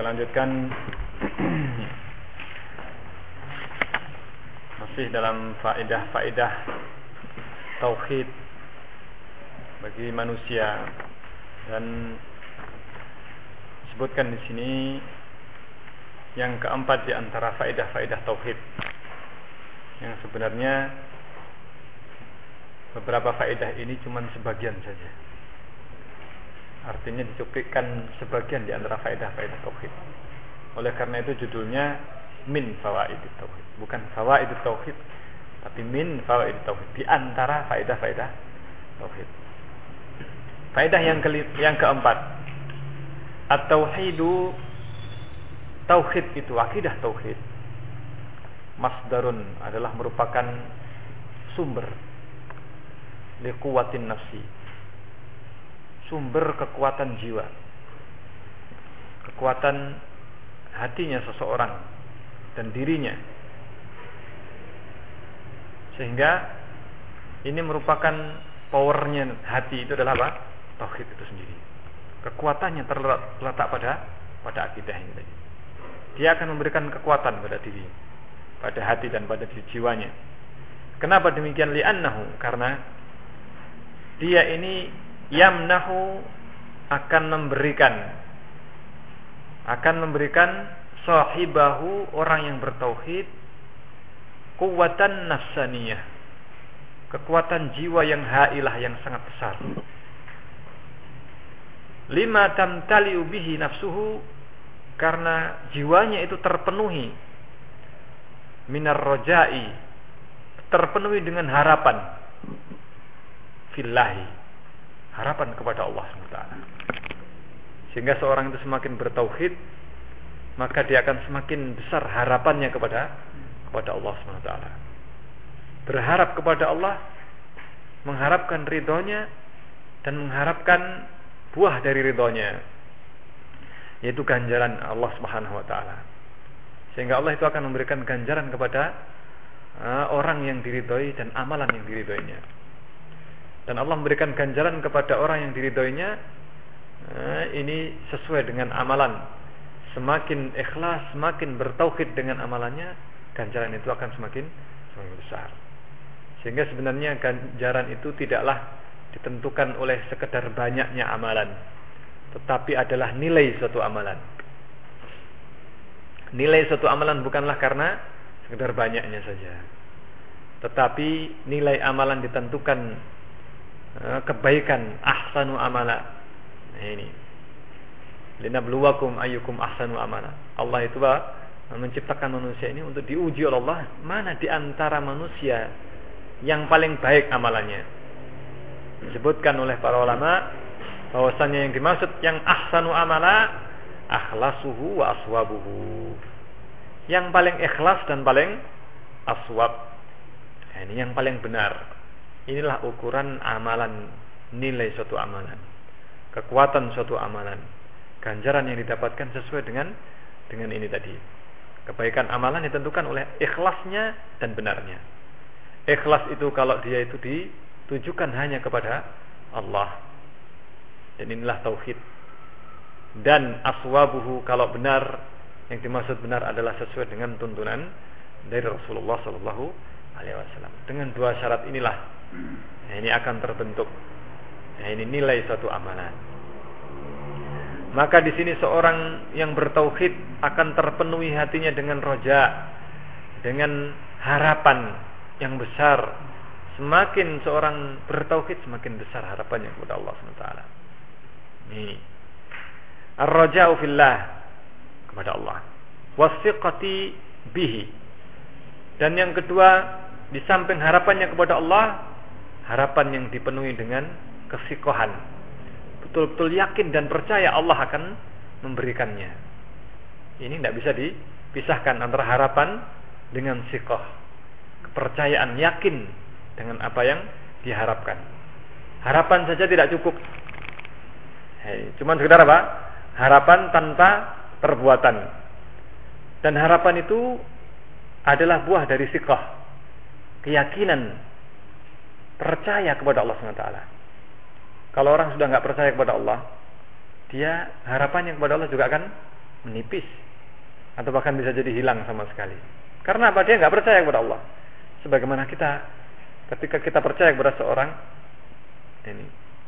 kita lanjutkan. Masih dalam faedah-faedah tauhid bagi manusia. Dan disebutkan di sini yang keempat di antara faedah-faedah tauhid. Yang sebenarnya beberapa faedah ini cuma sebagian saja artinya dicukupkan sebagian di antara faedah-faedah tauhid. Oleh karena itu judulnya min fawaid tauhid. Bukan fawaid tauhid tapi min fawaid tauhid. Di antara faedah-faedah tauhid. Faedah yang ke yang keempat. At-tauhidu tauhid itu akidah tauhid masdarun adalah merupakan sumber liquwatin nafsi sumber kekuatan jiwa kekuatan hatinya seseorang dan dirinya sehingga ini merupakan powernya hati itu adalah apa? Tauhid itu sendiri. Kekuatannya terletak pada pada akidah ini tadi. Dia akan memberikan kekuatan pada diri, pada hati dan pada jiwanya. Kenapa demikian? Li'annahu karena dia ini yamnahu akan memberikan. Akan memberikan sahibahu orang yang bertauhid kuwatan nafsaniyah. Kekuatan jiwa yang hailah yang sangat besar. Lima tamtaliu bihi nafsuhu karena jiwanya itu terpenuhi. Minar rojai terpenuhi dengan harapan. Fillahi harapan kepada Allah SWT. Sehingga seorang itu semakin bertauhid, maka dia akan semakin besar harapannya kepada kepada Allah SWT. Berharap kepada Allah, mengharapkan ridhonya dan mengharapkan buah dari ridhonya, yaitu ganjaran Allah Subhanahu Wa Taala. Sehingga Allah itu akan memberikan ganjaran kepada uh, orang yang diridhoi dan amalan yang diridhoinya dan Allah memberikan ganjaran kepada orang yang diridhoinya nah, ini sesuai dengan amalan. Semakin ikhlas semakin bertauhid dengan amalannya ganjaran itu akan semakin semakin besar. Sehingga sebenarnya ganjaran itu tidaklah ditentukan oleh sekedar banyaknya amalan tetapi adalah nilai suatu amalan. Nilai suatu amalan bukanlah karena sekedar banyaknya saja tetapi nilai amalan ditentukan kebaikan. Ahsanu amala. Nah, ini. Linabluwakum ayyukum ahsanu amala. Allah itu bah, menciptakan manusia ini untuk diuji oleh Allah. Mana di antara manusia yang paling baik amalannya? Disebutkan oleh para ulama bahwasanya yang dimaksud yang ahsanu amala akhlasuhu wa aswabuhu. Yang paling ikhlas dan paling aswab. Nah, ini yang paling benar Inilah ukuran amalan nilai suatu amalan. Kekuatan suatu amalan. Ganjaran yang didapatkan sesuai dengan dengan ini tadi. Kebaikan amalan ditentukan oleh ikhlasnya dan benarnya. Ikhlas itu kalau dia itu ditujukan hanya kepada Allah. Dan inilah tauhid. Dan aswabuhu kalau benar yang dimaksud benar adalah sesuai dengan tuntunan dari Rasulullah Sallallahu Alaihi Wasallam. Dengan dua syarat inilah Nah, ini akan terbentuk. Nah, ini nilai suatu amalan. Maka di sini seorang yang bertauhid akan terpenuhi hatinya dengan roja, dengan harapan yang besar. Semakin seorang bertauhid semakin besar harapannya kepada Allah SWT. Ini. Ar-raja'u fillah kepada Allah. Wasiqati bihi. Dan yang kedua, di samping harapannya kepada Allah, harapan yang dipenuhi dengan kesikohan. Betul-betul yakin dan percaya Allah akan memberikannya. Ini tidak bisa dipisahkan antara harapan dengan sikoh. Kepercayaan yakin dengan apa yang diharapkan. Harapan saja tidak cukup. Hei, cuman sekedar apa? Harapan tanpa perbuatan. Dan harapan itu adalah buah dari sikoh. Keyakinan percaya kepada Allah SWT. Kalau orang sudah nggak percaya kepada Allah, dia harapannya kepada Allah juga akan menipis atau bahkan bisa jadi hilang sama sekali. Karena apa? Dia nggak percaya kepada Allah. Sebagaimana kita ketika kita percaya kepada seorang ini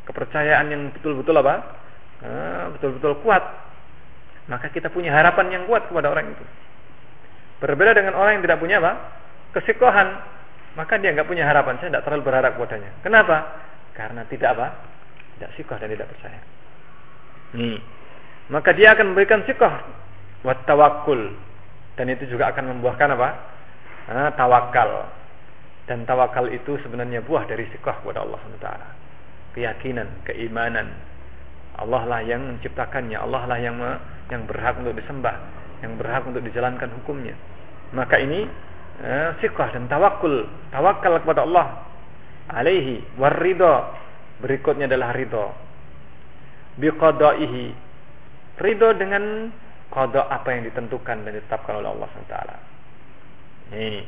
kepercayaan yang betul-betul apa? Eh, betul-betul kuat. Maka kita punya harapan yang kuat kepada orang itu. Berbeda dengan orang yang tidak punya apa? Kesikohan. Maka dia nggak punya harapan. Saya tidak terlalu berharap kepadanya. Kenapa? Karena tidak apa? Tidak sikoh dan tidak percaya. Nih. Maka dia akan memberikan sikoh. Wat tawakul. Dan itu juga akan membuahkan apa? Nah, tawakal. Dan tawakal itu sebenarnya buah dari sikoh kepada Allah SWT. Keyakinan, keimanan. Allah lah yang menciptakannya. Allah lah yang yang berhak untuk disembah. Yang berhak untuk dijalankan hukumnya. Maka ini eh, sikoh dan tawakul. Tawakal kepada Allah. Alaihi. Warrido. Berikutnya adalah ridho. Biqadaihi. Ridho dengan kodok apa yang ditentukan dan ditetapkan oleh Allah SWT. Ini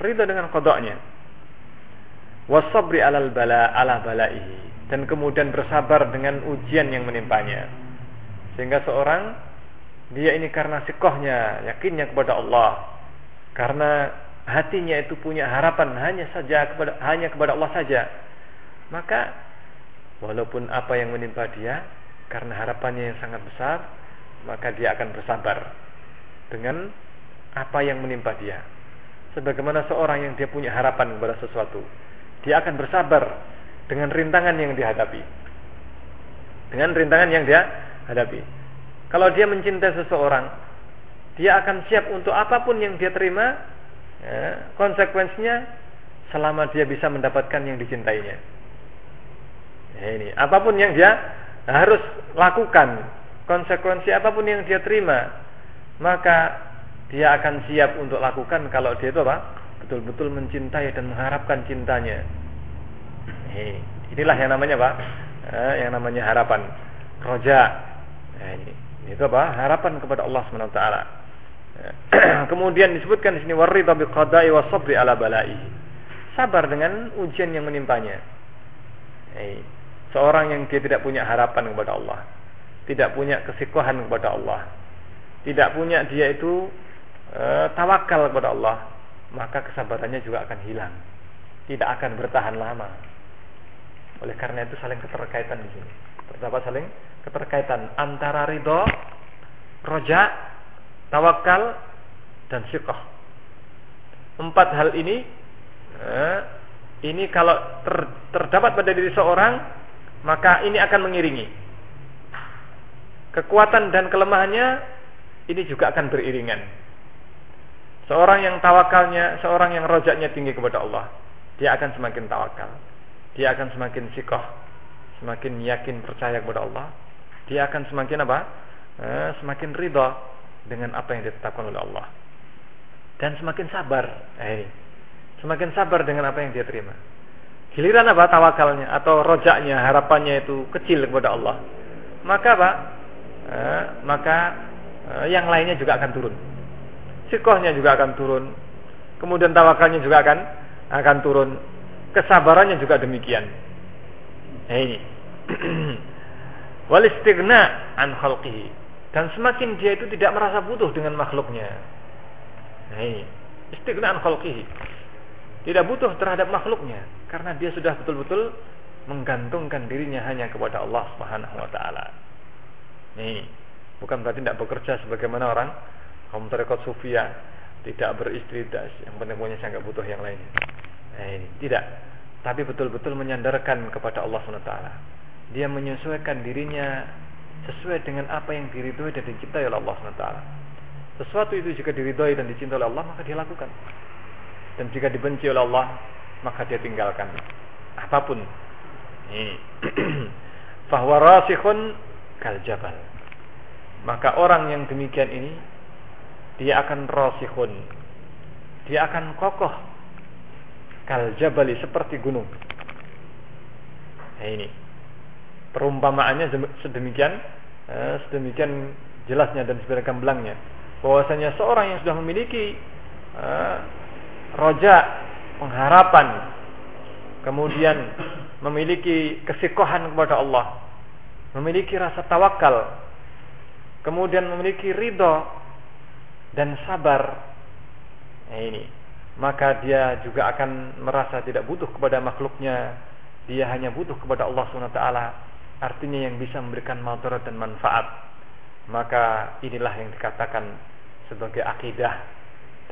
ridho dengan kodoknya. Wasabri alal bala ala balaihi dan kemudian bersabar dengan ujian yang menimpanya. Sehingga seorang dia ini karena sikohnya, yakinnya kepada Allah, karena hatinya itu punya harapan hanya saja kepada hanya kepada Allah saja, maka walaupun apa yang menimpa dia karena harapannya yang sangat besar, maka dia akan bersabar dengan apa yang menimpa dia. Sebagaimana seorang yang dia punya harapan kepada sesuatu, dia akan bersabar dengan rintangan yang dihadapi. Dengan rintangan yang dia hadapi. Kalau dia mencintai seseorang, dia akan siap untuk apa pun yang dia terima, ya, konsekuensinya selama dia bisa mendapatkan yang dicintainya. Ya, ini apa pun yang dia harus lakukan konsekuensi apa pun yang dia terima, maka dia akan siap untuk lakukan kalau dia itu apa? Betul-betul mencintai dan mengharapkan cintanya. Eh, inilah yang namanya apa? Eh, yang namanya harapan. Roja. Eh, ini. Itu apa? Harapan kepada Allah Subhanahu wa taala. kemudian disebutkan di sini waridha biqada'i wa sabri ala bala'i. Sabar dengan ujian yang menimpanya. Seorang yang dia tidak punya harapan kepada Allah tidak punya kesikohan kepada Allah, tidak punya dia itu e, tawakal kepada Allah, maka kesabarannya juga akan hilang, tidak akan bertahan lama. Oleh karena itu saling keterkaitan di sini. Terdapat saling keterkaitan antara ridho, roja, tawakal, dan syukur. Empat hal ini, eh, ini kalau ter, terdapat pada diri seorang, maka ini akan mengiringi kekuatan dan kelemahannya ini juga akan beriringan. Seorang yang tawakalnya, seorang yang rojaknya tinggi kepada Allah, dia akan semakin tawakal. Dia akan semakin sikoh, semakin yakin percaya kepada Allah. Dia akan semakin apa? Eh, semakin ridho dengan apa yang ditetapkan oleh Allah. Dan semakin sabar. Eh. Semakin sabar dengan apa yang dia terima. Giliran apa tawakalnya atau rojaknya, harapannya itu kecil kepada Allah. Maka apa? eh, maka eh, yang lainnya juga akan turun. Sikohnya juga akan turun. Kemudian tawakalnya juga akan akan turun. Kesabarannya juga demikian. Nah ini. Wal istighna an khalqihi. Dan semakin dia itu tidak merasa butuh dengan makhluknya. Nah ini. Istighna an khalqihi. Tidak butuh terhadap makhluknya karena dia sudah betul-betul menggantungkan dirinya hanya kepada Allah Subhanahu wa taala. Nih, bukan berarti tidak bekerja sebagaimana orang kaum tarekat sufia tidak beristri das yang penting punya saya nggak butuh yang lainnya. Nah, ini tidak, tapi betul-betul menyandarkan kepada Allah SWT. Dia menyesuaikan dirinya sesuai dengan apa yang diridhoi dan dicintai oleh Allah SWT. Sesuatu itu jika diridhoi dan dicintai oleh Allah maka dia lakukan. Dan jika dibenci oleh Allah maka dia tinggalkan. Apa pun. Ini. Fahuwa rasikhun kal jabal. Maka orang yang demikian ini dia akan rosihun. Dia akan kokoh kal jabali seperti gunung. Nah ini perumpamaannya sedemikian eh, sedemikian jelasnya dan sedemikian gamblangnya bahwasanya seorang yang sudah memiliki eh, roja pengharapan kemudian memiliki kesikohan kepada Allah memiliki rasa tawakal, kemudian memiliki ridho dan sabar nah ini maka dia juga akan merasa tidak butuh kepada makhluknya. Dia hanya butuh kepada Allah SWT artinya yang bisa memberikan dan manfaat maka inilah yang dikatakan sebagai akidah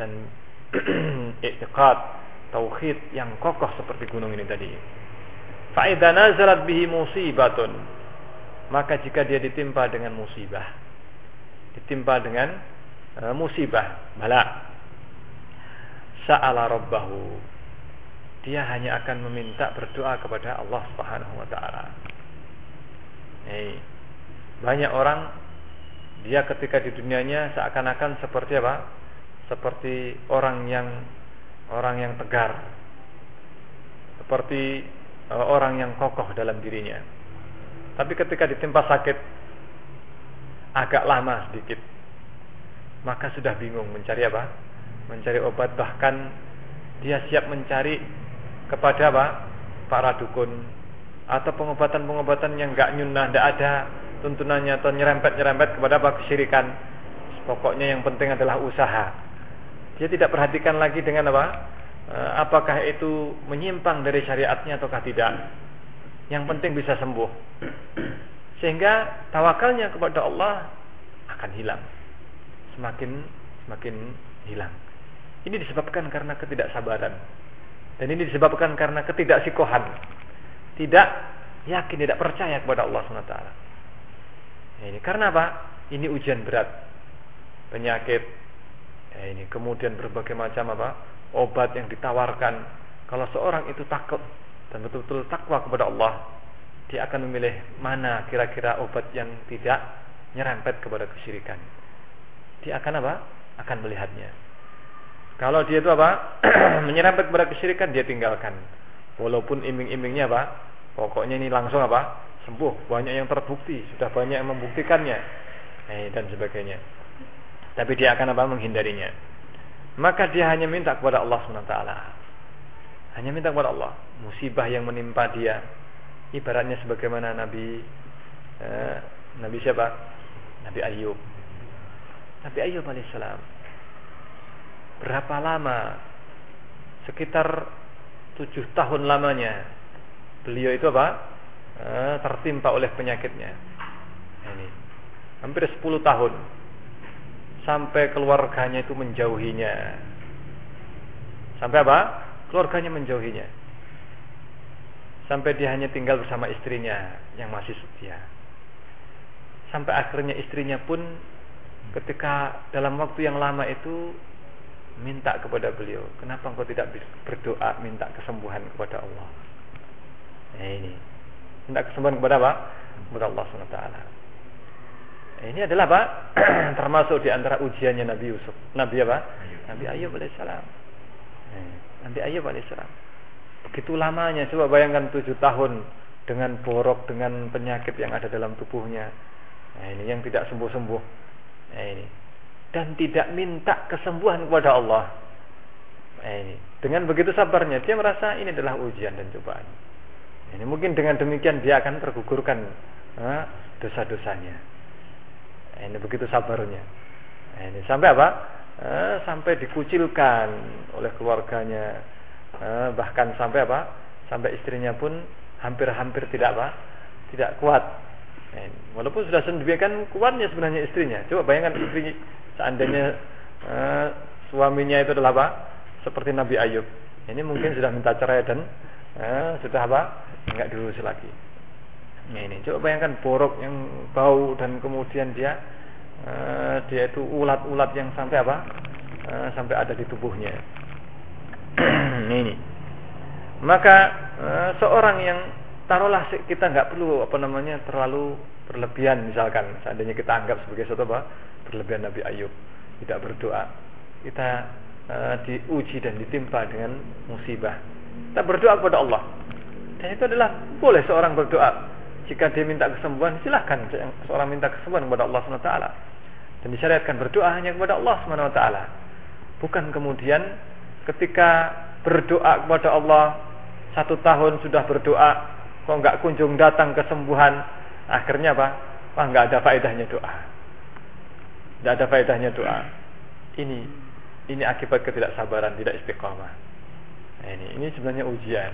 dan i'tiqad tauhid yang kokoh seperti gunung ini tadi fa'idha nazalat bihi musibatun maka jika dia ditimpa dengan musibah ditimpa dengan uh, musibah bala sa'ala rabbahu dia hanya akan meminta berdoa kepada Allah Subhanahu wa taala. Hey, banyak orang dia ketika di dunianya seakan-akan seperti apa? Seperti orang yang orang yang tegar. Seperti uh, orang yang kokoh dalam dirinya. Tapi ketika ditimpa sakit agak lama sedikit, maka sudah bingung mencari apa? mencari obat bahkan dia siap mencari kepada apa para dukun atau pengobatan-pengobatan yang enggak nyunah, enggak ada tuntunannya atau nyerempet-nyerempet kepada apa kesyirikan. Pokoknya yang penting adalah usaha. Dia tidak perhatikan lagi dengan apa? Eh, apakah itu menyimpang dari syariatnya ataukah tidak. Yang penting bisa sembuh. Sehingga tawakalnya kepada Allah akan hilang. Semakin semakin hilang. Ini disebabkan karena ketidaksabaran. Dan ini disebabkan karena ketidaksikohan. Tidak yakin, tidak percaya kepada Allah SWT. Ya, ini karena apa? Ini ujian berat. Penyakit. Ya, ini kemudian berbagai macam apa? Obat yang ditawarkan. Kalau seorang itu takut dan betul-betul takwa kepada Allah, dia akan memilih mana kira-kira obat yang tidak nyerempet kepada kesyirikan. Dia akan apa? Akan melihatnya. Kalau dia itu apa? menyerempet kepada kesyirikan dia tinggalkan. Walaupun iming-imingnya apa? Pokoknya ini langsung apa? Sembuh. Banyak yang terbukti, sudah banyak yang membuktikannya. Eh, dan sebagainya. Tapi dia akan apa? Menghindarinya. Maka dia hanya minta kepada Allah SWT. Hanya minta kepada Allah. Musibah yang menimpa dia. Ibaratnya sebagaimana Nabi eh, Nabi siapa? Nabi Ayub. Nabi Ayub alaihissalam berapa lama? Sekitar tujuh tahun lamanya beliau itu apa? E, tertimpa oleh penyakitnya. Ini hampir sepuluh tahun sampai keluarganya itu menjauhinya. Sampai apa? Keluarganya menjauhinya. Sampai dia hanya tinggal bersama istrinya yang masih setia. Sampai akhirnya istrinya pun ketika dalam waktu yang lama itu minta kepada beliau, kenapa engkau tidak berdoa minta kesembuhan kepada Allah? Nah, ini minta kesembuhan kepada apa? Kepada Allah SWT. Ini adalah apa? Termasuk di antara ujiannya Nabi Yusuf. Nabi apa? Nabi Ayub alaihissalam. Nah, Nabi Ayub alaihissalam. Begitu lamanya, coba bayangkan tujuh tahun dengan borok, dengan penyakit yang ada dalam tubuhnya. Nah, ini yang tidak sembuh-sembuh. Nah, ini dan tidak minta kesembuhan kepada Allah. Nah, ini. Dengan begitu sabarnya dia merasa ini adalah ujian dan cobaan. Ini mungkin dengan demikian dia akan tergugurkan dosa-dosanya. Nah, ini begitu sabarnya. Nah, ini sampai apa? Eh, sampai dikucilkan oleh keluarganya. Eh, bahkan sampai apa? Sampai istrinya pun hampir-hampir tidak apa? Tidak kuat. Walaupun sudah sendirian kuatnya sebenarnya istrinya. Coba bayangkan istri seandainya uh, suaminya itu adalah apa? Seperti Nabi Ayub. Ini mungkin sudah minta cerai dan uh, sudah apa? Enggak diurus lagi. Nah, ini coba bayangkan borok yang bau dan kemudian dia uh, dia itu ulat-ulat yang sampai apa? Uh, sampai ada di tubuhnya. ini. Maka uh, seorang yang taruhlah kita nggak perlu apa namanya terlalu berlebihan misalkan seandainya kita anggap sebagai suatu apa? Berlebihan Nabi Ayub tidak berdoa. Kita uh, diuji dan ditimpa dengan musibah. Kita berdoa kepada Allah. Dan itu adalah boleh seorang berdoa. Jika dia minta kesembuhan silahkan seorang minta kesembuhan kepada Allah SWT dan disyariatkan berdoa hanya kepada Allah SWT bukan kemudian ketika berdoa kepada Allah satu tahun sudah berdoa kok nggak kunjung datang kesembuhan Akhirnya apa? Wah nggak ada faedahnya doa. Tidak ada faedahnya doa. Ini ini akibat ketidaksabaran, tidak istiqomah. Nah, ini ini sebenarnya ujian.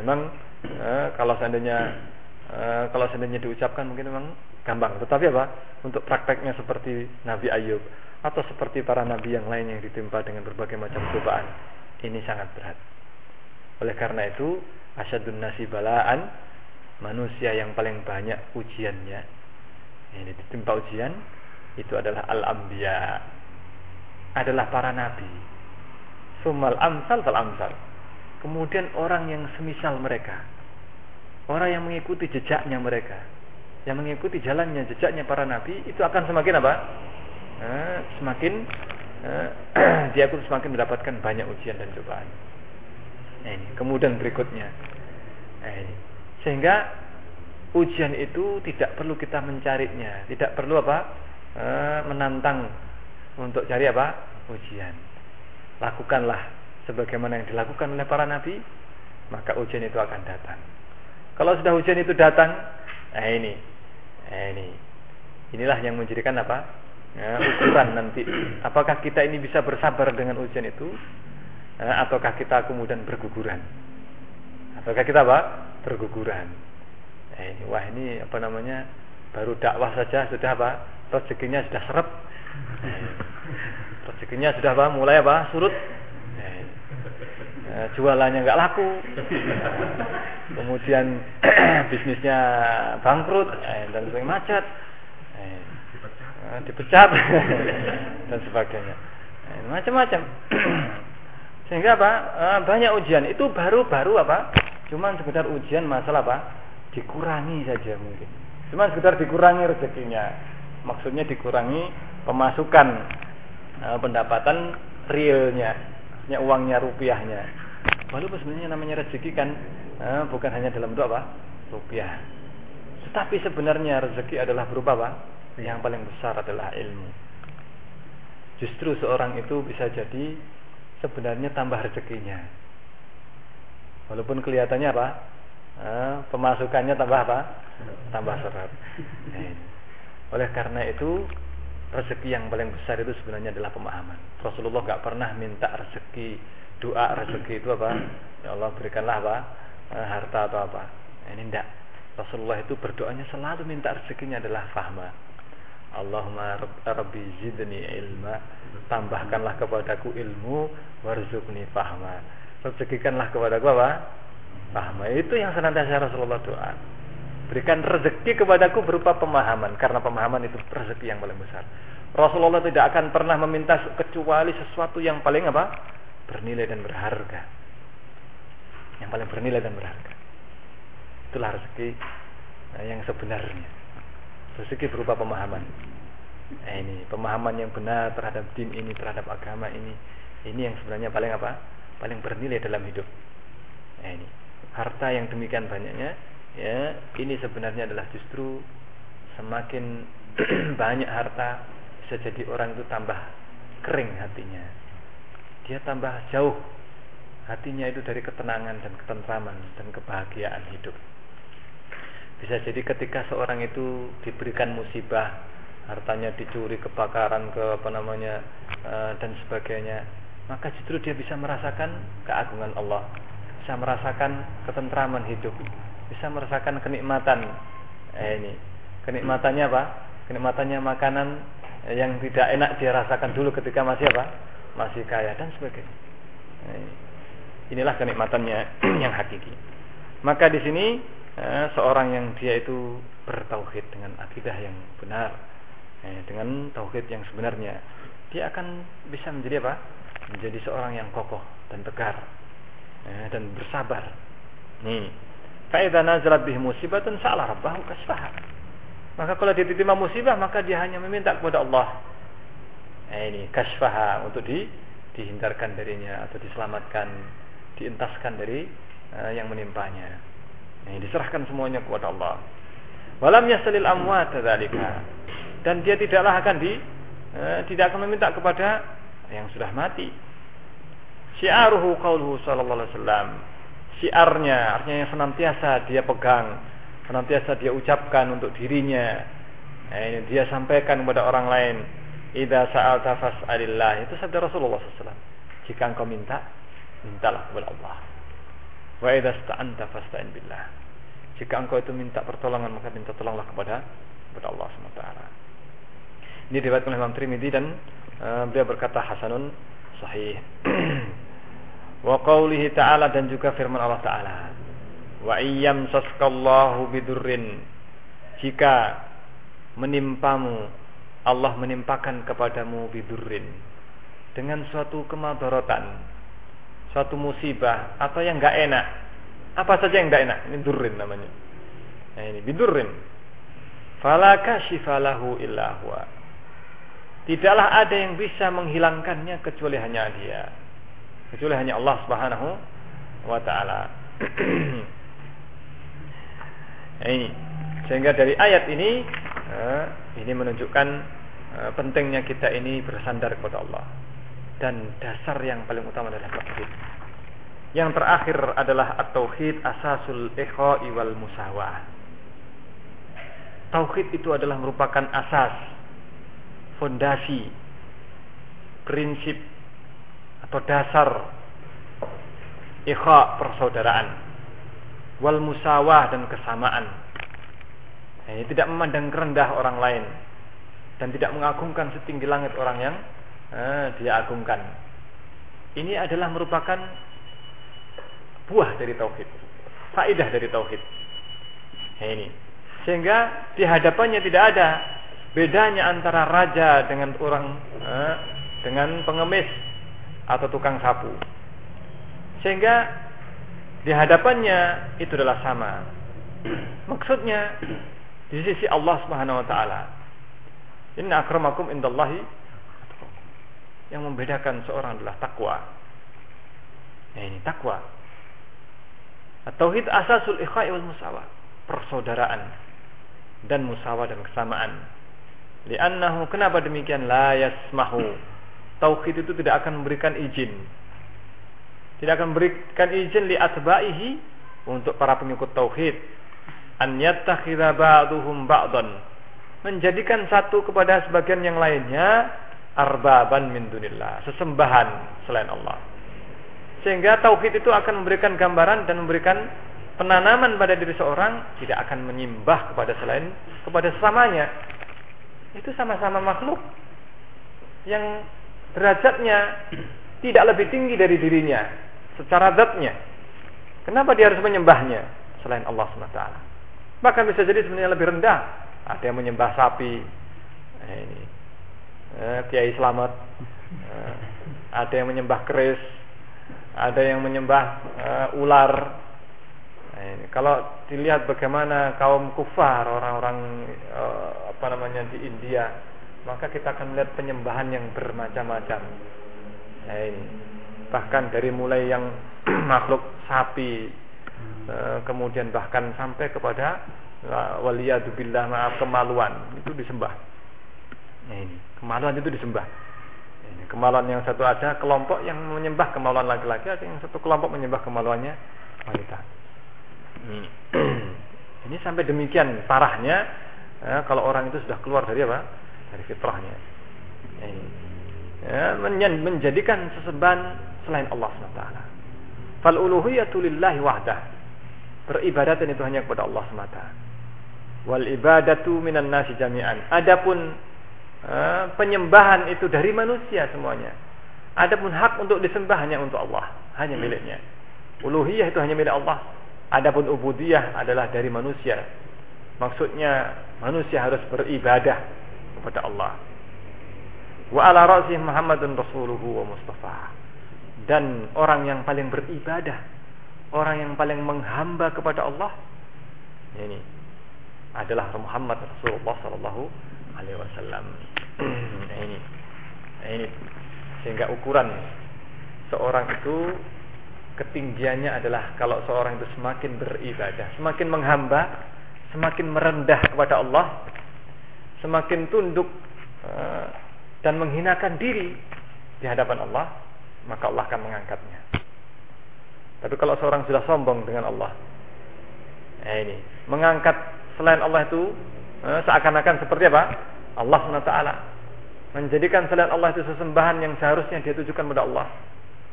Memang eh, kalau seandainya eh, kalau seandainya diucapkan mungkin memang gampang. Tetapi apa? Untuk prakteknya seperti Nabi Ayub atau seperti para nabi yang lain yang ditimpa dengan berbagai macam cobaan, ini sangat berat. Oleh karena itu, asyadun nasi balaan manusia yang paling banyak ujiannya. Ini ditimpa ujian itu adalah al-anbiya. Adalah para nabi. Sumal amsal fal amsal. Kemudian orang yang semisal mereka. Orang yang mengikuti jejaknya mereka. Yang mengikuti jalannya jejaknya para nabi itu akan semakin apa? Eh, semakin eh, dia pun semakin mendapatkan banyak ujian dan cobaan. Nah, ini. Kemudian berikutnya sehingga ujian itu tidak perlu kita mencarinya, tidak perlu apa? E, menantang untuk cari apa? ujian. Lakukanlah sebagaimana yang dilakukan oleh para nabi, maka ujian itu akan datang. Kalau sudah ujian itu datang, nah ini, nah ini, inilah yang menjadikan apa? Ya, ukuran nanti. Apakah kita ini bisa bersabar dengan ujian itu, ataukah kita kemudian berguguran? Ataukah kita apa? Berguguran. Eh, wah ini apa namanya baru dakwah saja sudah apa rezekinya sudah seret eh, rezekinya sudah apa mulai apa surut. Eh, eh, jualannya nggak laku. Kemudian bisnisnya bangkrut eh, dan sering macet. Eh, eh dipecat dan sebagainya. Eh, macam-macam. Sehingga apa banyak ujian. Itu baru-baru apa cuman sekedar ujian masalah apa? Dikurangi saja mungkin. Cuma sekedar dikurangi rezekinya. Maksudnya dikurangi pemasukan uh, pendapatan realnya. Uangnya rupiahnya. Walaupun sebenarnya namanya rezeki kan? Uh, bukan hanya dalam bentuk apa? Rupiah. Tetapi sebenarnya rezeki adalah berupa apa? Yang paling besar adalah ilmu. Justru seorang itu bisa jadi sebenarnya tambah rezekinya walaupun kelihatannya apa Eh, pemasukannya tambah apa? Tambah serat. Eh. Oleh karena itu rezeki yang paling besar itu sebenarnya adalah pemahaman. Rasulullah nggak pernah minta rezeki doa rezeki itu apa? Ya Allah berikanlah apa? Eh, harta atau apa? Ini enggak. Rasulullah itu berdoanya selalu minta rezekinya adalah fahma. Allahumma rabbi zidni ilma tambahkanlah kepadaku ilmu warzuqni fahma rezekikanlah kepadaku apa Paham? Itu yang senantiasa Rasulullah doa. Berikan rezeki kepadaku berupa pemahaman. Karena pemahaman itu rezeki yang paling besar. Rasulullah tidak akan pernah meminta kecuali sesuatu yang paling apa? Bernilai dan berharga. Yang paling bernilai dan berharga. Itulah rezeki nah, yang sebenarnya. Rezeki berupa pemahaman. Nah, ini pemahaman yang benar terhadap din ini, terhadap agama ini. Ini yang sebenarnya paling apa? Paling bernilai dalam hidup. Nah, ini. Harta yang demikian banyaknya ya ini sebenarnya adalah justru semakin banyak harta bisa jadi orang itu tambah kering hatinya. Dia tambah jauh hatinya itu dari ketenangan dan ketentraman dan kebahagiaan hidup. Bisa jadi ketika seorang itu diberikan musibah hartanya dicuri kebakaran ke apa namanya eh, dan sebagainya maka justru dia bisa merasakan keagungan Allah bisa merasakan ketentraman hidup, bisa merasakan kenikmatan. Eh, ini kenikmatannya apa? Kenikmatannya makanan yang tidak enak dia rasakan dulu ketika masih apa? Masih kaya dan sebagainya. Inilah kenikmatannya yang hakiki. Maka di sini eh, seorang yang dia itu bertauhid dengan akidah yang benar, eh, dengan tauhid yang sebenarnya, dia akan bisa menjadi apa? Menjadi seorang yang kokoh dan tegar ya, dan bersabar. Nih, faida nazalat bih musibatun salah rabbahu kasfaha. Maka kalau dia ditimpa musibah maka dia hanya meminta kepada Allah. Nah, ini kasfaha untuk di dihindarkan darinya atau diselamatkan, dientaskan dari uh, yang menimpanya. Nah, diserahkan semuanya kepada Allah. Walam yasalil amwat. Dan dia tidaklah akan di tidak akan meminta kepada yang sudah mati Syiaruhu qauluhu sallallahu alaihi wasallam. Syiarnya artinya yang senantiasa dia pegang, senantiasa dia ucapkan untuk dirinya. Nah, ini dia sampaikan kepada orang lain. Idza sa'alta fas'alillah. Itu sabda Rasulullah SAW. Jika engkau minta, mintalah kepada Allah. Wa idza sta'anta fasta'in billah. Jika engkau itu minta pertolongan, maka minta tolonglah kepada kepada Allah SWT. Ini diriwayatkan oleh Imam Trimidi dan uh, beliau berkata hasanun sahih. Wa qawlihi ta'ala dan juga firman Allah Ta'ala. Wa iyyam saskallahu bidurrin. Jika menimpamu Allah menimpakan kepadamu bidurrin dengan suatu kemadaratan, suatu musibah atau yang enggak enak. Apa saja yang enggak enak? Ini durrin namanya. Nah, ini bidurrin. Fala kashifalahu illa huwa. Tidaklah ada yang bisa menghilangkannya kecuali hanya Dia. Kecuali hanya Allah Subhanahu wa taala. ini. Sehingga dari ayat ini Eh, ini menunjukkan eh, pentingnya kita ini bersandar kepada Allah dan dasar yang paling utama adalah tauhid. Yang terakhir adalah at-tauhid asasul ikhai wal musawah. Tauhid itu adalah merupakan asas, fondasi, prinsip atau dasar ikha persaudaraan. Wal musawah dan kesamaan. Ini tidak memandang rendah orang lain. Dan tidak mengagungkan setinggi langit orang yang eh, dia agungkan. Ini adalah merupakan buah dari tauhid, faidah dari tauhid. Nah, ini. Sehingga di hadapannya tidak ada bedanya antara raja dengan orang eh, dengan pengemis atau tukang sapu. Sehingga di hadapannya itu adalah sama. Maksudnya di sisi Allah Subhanahu wa taala. Inna akramakum indallahi yang membedakan seorang adalah takwa. Ya ini takwa. Tauhid asasul ikhai wal musawah, persaudaraan dan musawah dan kesamaan. Li'annahu kenapa demikian? La yasmahu. Tauhid itu tidak akan memberikan izin. Tidak akan memberikan izin li atba'ihi untuk para pengikut tauhid. An yattakhidha ba'duhum ba'dan. Menjadikan satu kepada sebagian yang lainnya arbaban min dunillah. Sesembahan selain Allah. Sehingga tauhid itu akan memberikan gambaran dan memberikan penanaman pada diri seorang tidak akan menyembah kepada selain kepada sesamanya itu sama-sama makhluk yang derajatnya tidak lebih tinggi dari dirinya secara zatnya kenapa dia harus menyembahnya selain Allah SWT Bahkan bisa jadi sebenarnya lebih rendah. Ada yang menyembah sapi. Nah, ini. Eh, Kiai Selamat. Eh, ada yang menyembah keris. Ada yang menyembah eh, ular. Ini. Kalau dilihat bagaimana kaum kufar, orang-orang eh, apa namanya di India, maka kita akan melihat penyembahan yang bermacam-macam. Nah, ini. Bahkan dari mulai yang makhluk sapi, Eh, kemudian bahkan sampai kepada waliyadzubillah maaf kemaluan itu disembah. Nah, ini kemaluan itu disembah. Kemaluan yang satu ada kelompok yang menyembah kemaluan laki-laki, ada yang satu kelompok menyembah kemaluannya wanita. Ini sampai demikian parahnya ya, kalau orang itu sudah keluar dari apa? Dari fitrahnya. Ya, menjadikan sesembahan selain Allah SWT. Fal uluhiyatu lillahi wahdah Peribadatan itu hanya kepada Allah semata. Wal ibadatu minan nasi jami'an. Adapun uh, penyembahan itu dari manusia semuanya. Adapun hak untuk disembah hanya untuk Allah, hanya miliknya. Uluhiyah itu hanya milik Allah. Adapun ubudiyah adalah dari manusia. Maksudnya manusia harus beribadah kepada Allah. Wa ala ra'sih Muhammadun rasuluhu wa mustafa. Dan orang yang paling beribadah orang yang paling menghamba kepada Allah ini adalah Muhammad Rasulullah Sallallahu Alaihi Wasallam. ini, ini sehingga ukuran seorang itu ketinggiannya adalah kalau seorang itu semakin beribadah, semakin menghamba, semakin merendah kepada Allah, semakin tunduk uh, dan menghinakan diri di hadapan Allah, maka Allah akan mengangkatnya. Tapi kalau seorang sudah sombong dengan Allah, eh ini mengangkat selain Allah itu eh, seakan-akan seperti apa? Allah SWT. menjadikan selain Allah itu sesembahan yang seharusnya dia tujukan kepada Allah.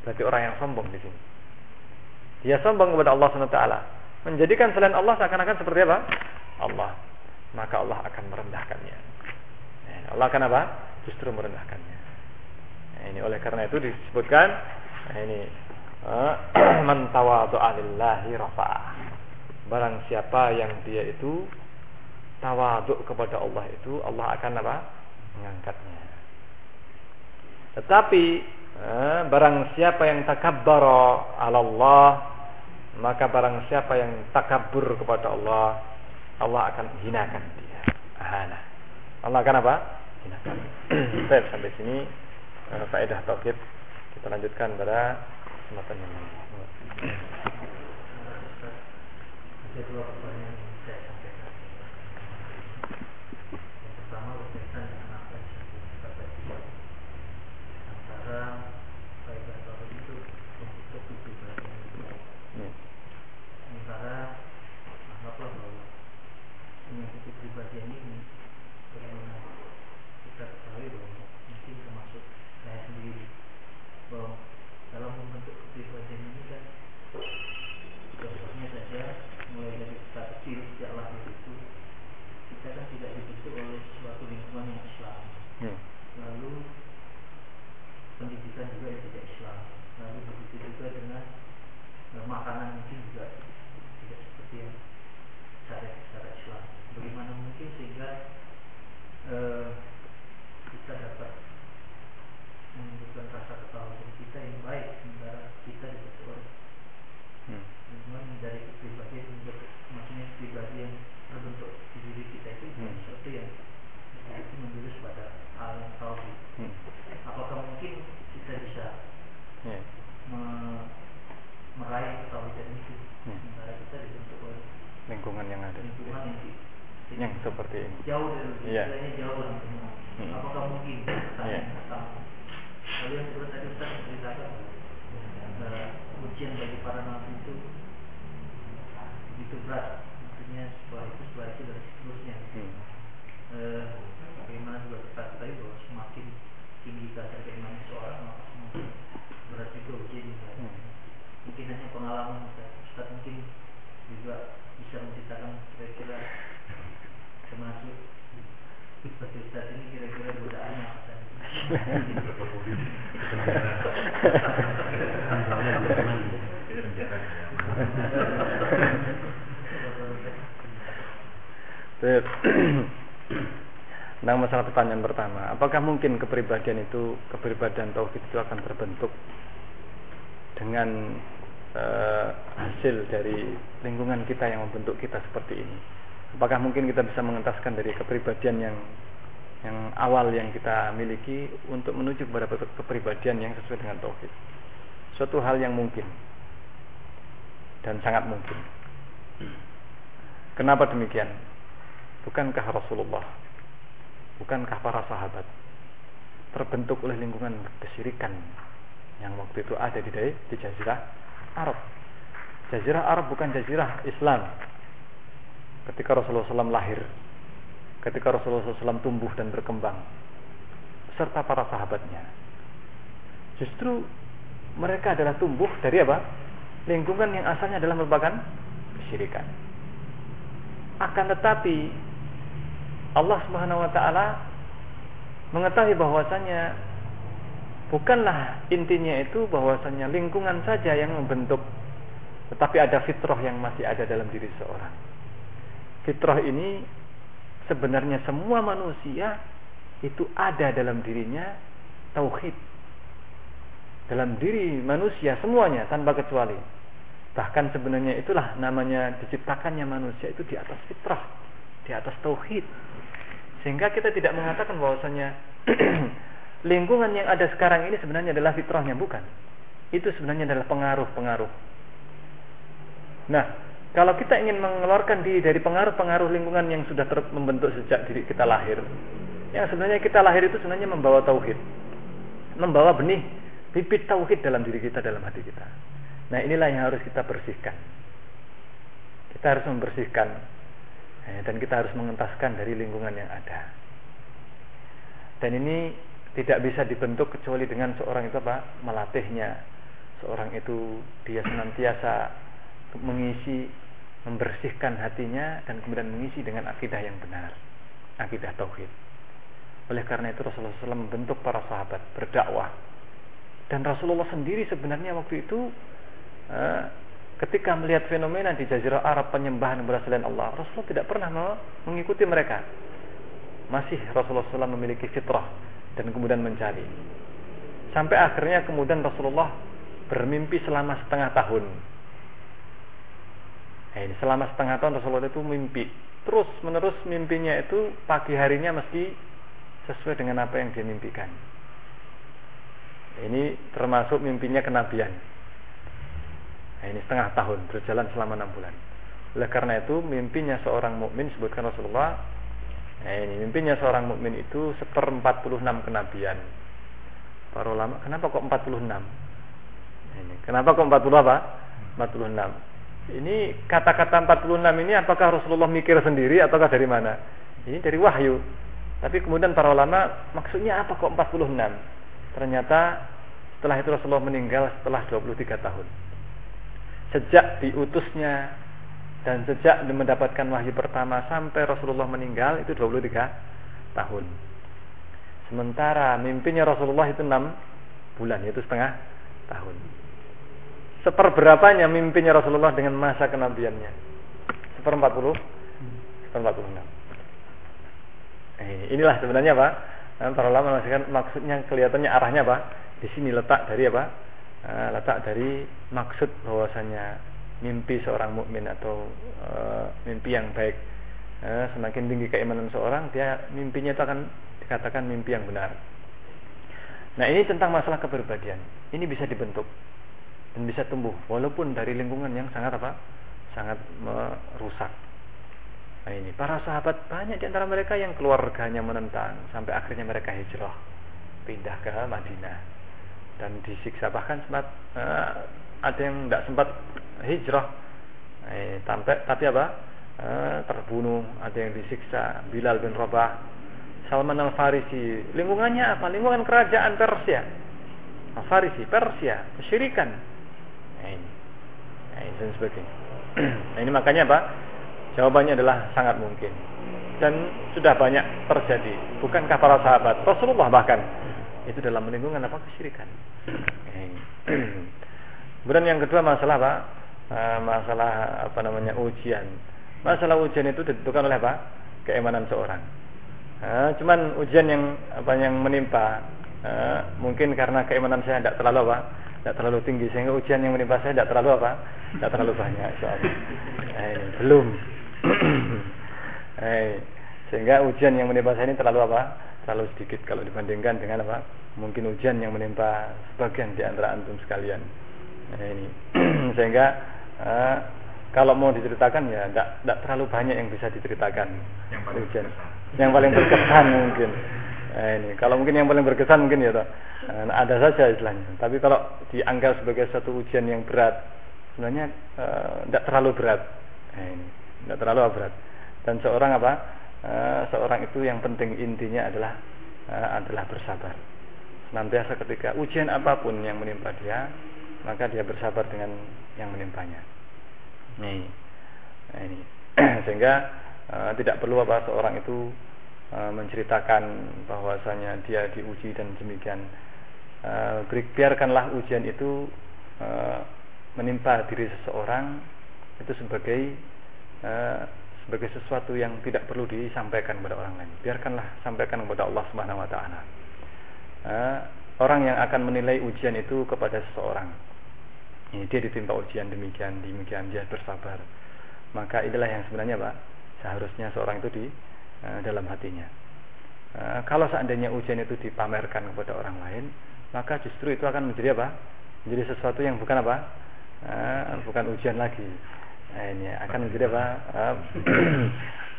Berarti orang yang sombong di sini. Dia sombong kepada Allah SWT. Menjadikan selain Allah seakan-akan seperti apa? Allah. Maka Allah akan merendahkannya. Eh, Allah akan apa? Justru merendahkannya. Nah, ini oleh karena itu disebutkan nah ini eh, man tawadhu'a lillahi rafa'ah. Barang siapa yang dia itu tawaduk kepada Allah itu Allah akan apa? mengangkatnya. Tetapi eh, barang siapa yang takabbara 'ala Allah, maka barang siapa yang takabur kepada Allah, Allah akan hinakan dia. Ahana. Allah akan apa? Hinakan. Baik, sampai sini eh, faedah tauhid. Kita lanjutkan pada kesempatan yang lain. Ada dua pertanyaan pertanyaan pertama, apakah mungkin kepribadian itu, kepribadian tauhid itu akan terbentuk dengan uh, hasil dari lingkungan kita yang membentuk kita seperti ini? Apakah mungkin kita bisa mengentaskan dari kepribadian yang yang awal yang kita miliki untuk menuju kepada kepribadian yang sesuai dengan tauhid? Suatu hal yang mungkin dan sangat mungkin. Kenapa demikian? Bukankah Rasulullah, bukankah para sahabat terbentuk oleh lingkungan kesyirikan yang waktu itu ada di di jazirah Arab. Jazirah Arab bukan jazirah Islam. Ketika Rasulullah SAW lahir, ketika Rasulullah SAW tumbuh dan berkembang, serta para sahabatnya, justru mereka adalah tumbuh dari apa? Lingkungan yang asalnya adalah merupakan kesyirikan. Akan tetapi Allah Subhanahu wa taala mengetahui bahwasanya bukanlah intinya itu bahwasanya lingkungan saja yang membentuk tetapi ada fitrah yang masih ada dalam diri seorang. Fitrah ini sebenarnya semua manusia itu ada dalam dirinya tauhid. Dalam diri manusia semuanya tanpa kecuali. Bahkan sebenarnya itulah namanya diciptakannya manusia itu di atas fitrah, di atas tauhid. Sehingga kita tidak mengatakan bahwasanya lingkungan yang ada sekarang ini sebenarnya adalah fitrahnya bukan. Itu sebenarnya adalah pengaruh-pengaruh. Nah, kalau kita ingin mengeluarkan diri dari pengaruh-pengaruh lingkungan yang sudah membentuk sejak diri kita lahir, yang sebenarnya kita lahir itu sebenarnya membawa tauhid, membawa benih bibit tauhid dalam diri kita, dalam hati kita. Nah, inilah yang harus kita bersihkan. Kita harus membersihkan dan kita harus mengentaskan dari lingkungan yang ada. Dan ini tidak bisa dibentuk kecuali dengan seorang itu apa? Melatihnya. Seorang itu dia senantiasa mengisi membersihkan hatinya dan kemudian mengisi dengan akidah yang benar akidah tauhid. Oleh karena itu Rasulullah SAW membentuk para sahabat berdakwah. Dan Rasulullah sendiri sebenarnya waktu itu eh, ketika melihat fenomena di Jazirah Arab penyembahan kepada selain Allah Rasulullah tidak pernah mengikuti mereka masih Rasulullah SAW memiliki fitrah dan kemudian mencari. Sampai akhirnya kemudian Rasulullah bermimpi selama setengah tahun. Ini selama setengah tahun Rasulullah itu mimpi. Terus menerus mimpinya itu pagi harinya mesti sesuai dengan apa yang dia mimpikan. Ini termasuk mimpinya kenabian. Nah, ini setengah tahun berjalan selama enam bulan. Oleh karena itu mimpinya seorang mukmin sebutkan Rasulullah Nah, ini mimpinya seorang mukmin itu seper 46 kenabian. Para ulama, kenapa kok 46? Ini, kenapa kok 40 apa? 46. Ini kata-kata 46 ini apakah Rasulullah mikir sendiri ataukah dari mana? Ini dari wahyu. Tapi kemudian para ulama maksudnya apa kok 46? Ternyata setelah itu Rasulullah meninggal setelah 23 tahun. Sejak diutusnya dan sejak mendapatkan wahyu pertama sampai Rasulullah meninggal itu 23 tahun. Sementara mimpinya Rasulullah itu 6 bulan, yaitu setengah tahun. Seperberapanya mimpinya Rasulullah dengan masa kenabiannya? Seper 40, seper 46. Eh, inilah sebenarnya Pak. Para ulama maksudnya kelihatannya arahnya Pak. Di sini letak dari apa? Nah, letak dari maksud bahwasanya mimpi seorang mukmin atau e, mimpi yang baik. E, semakin tinggi keimanan seorang dia mimpinya itu akan dikatakan mimpi yang benar. Nah ini tentang masalah keberbadian ini bisa dibentuk dan bisa tumbuh walaupun dari lingkungan yang sangat apa? Sangat merusak. Nah ini para sahabat banyak di antara mereka yang keluarganya menentang sampai akhirnya mereka hijrah pindah ke Madinah dan disiksa. Bahkan sempat uh, ada yang tidak sempat hijrah. Eh, tapi apa? Eh, terbunuh ada yang disiksa. Bilal bin Rabah Salman al Farisi lingkungannya apa? Lingkungan kerajaan Persia. Al Farisi Persia. Kesyirikan. Nah, nah, ini dan sebagainya. Nah, ini makanya apa? Jawabannya adalah sangat mungkin. Dan sudah banyak terjadi. Bukankah para sahabat? Rasulullah bahkan itu dalam lingkungan apa kesyirikan Kemudian yang kedua masalah apa? Eh, masalah apa namanya ujian. Masalah ujian itu ditentukan oleh apa? Keimanan seorang. Uh, cuman ujian yang apa yang menimpa mungkin karena keimanan saya tidak terlalu apa? Tidak terlalu tinggi sehingga ujian yang menimpa saya tidak terlalu apa? Tidak terlalu banyak. Soalnya. Eh, belum. eh, sehingga ujian yang menimpa saya ini terlalu apa? Terlalu sedikit kalau dibandingkan dengan apa? Mungkin ujian yang menimpa sebagian di antara antum sekalian. Nah, ini. Sehingga uh, kalau mau diceritakan ya tidak terlalu banyak yang bisa diceritakan. Yang paling berkesan, yang paling berkesan mungkin. Nah, ini. Kalau mungkin yang paling berkesan mungkin ya nah, ada saja istilahnya. Tapi kalau dianggap sebagai satu ujian yang berat sebenarnya tidak uh, terlalu berat. Nah, ini. Tidak terlalu berat. Dan seorang apa uh, seorang itu yang penting intinya adalah uh, adalah bersabar senantiasa ketika ujian apa pun yang menimpa dia maka dia bersabar dengan yang menimpanya. Nih, nah ini sehingga uh, tidak perlu apa seorang itu uh, menceritakan bahwasanya dia diuji dan demikian. Uh, biarkanlah ujian itu uh, menimpa diri seseorang itu sebagai sebagai sesuatu yang tidak perlu disampaikan kepada orang lain. Biarkanlah sampaikan kepada Allah Subhanahu wa taala. Uh, orang yang akan menilai ujian itu kepada seseorang. Ini dia ditimpa ujian demikian demikian dia bersabar. Maka inilah yang sebenarnya pak seharusnya seorang itu di uh, dalam hatinya. Uh, kalau seandainya ujian itu dipamerkan kepada orang lain maka justru itu akan menjadi apa? Menjadi sesuatu yang bukan apa? Bukan ujian lagi nah, ini akan menjadi apa uh,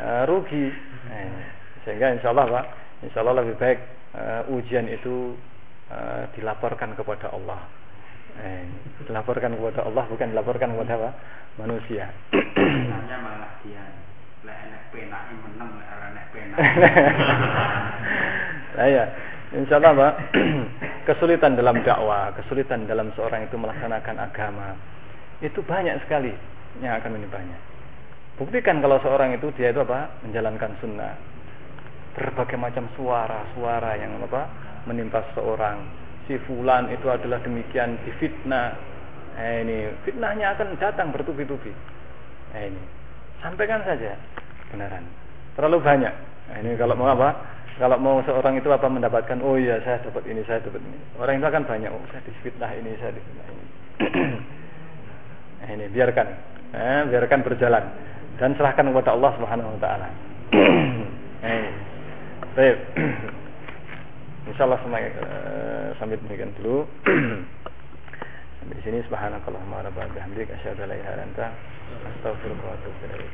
uh, rugi nah, sehingga insya Allah pak insya Allah lebih baik uh, ujian itu uh, dilaporkan kepada Allah eh, dilaporkan kepada Allah bukan dilaporkan kepada apa? manusia. Sebenarnya malah dia menang. Nah ya, Insya Allah Pak, kesulitan dalam dakwah, kesulitan dalam seorang itu melaksanakan agama, itu banyak sekali yang akan menimpanya. Buktikan kalau seorang itu dia itu apa? Menjalankan sunnah. Berbagai macam suara-suara yang apa? Menimpa seorang. Si fulan itu adalah demikian difitnah. Eh, ini fitnahnya akan datang bertubi-tubi. Eh, ini sampaikan saja benaran. Terlalu banyak. Nah, ini kalau mau apa? Kalau mau seorang itu apa mendapatkan, oh iya saya dapat ini, saya dapat ini. Orang itu akan banyak, oh saya difitnah ini, saya difitnah ini. nah, ini biarkan, eh, biarkan berjalan dan serahkan kepada Allah Subhanahu Wa Taala. Baik. Insyaallah sampai uh, sampai demikian dulu. sampai di sini subhanakallahumma rabbana bihamdika asyhadu an la ilaha illa anta astaghfiruka wa atubu ilaik.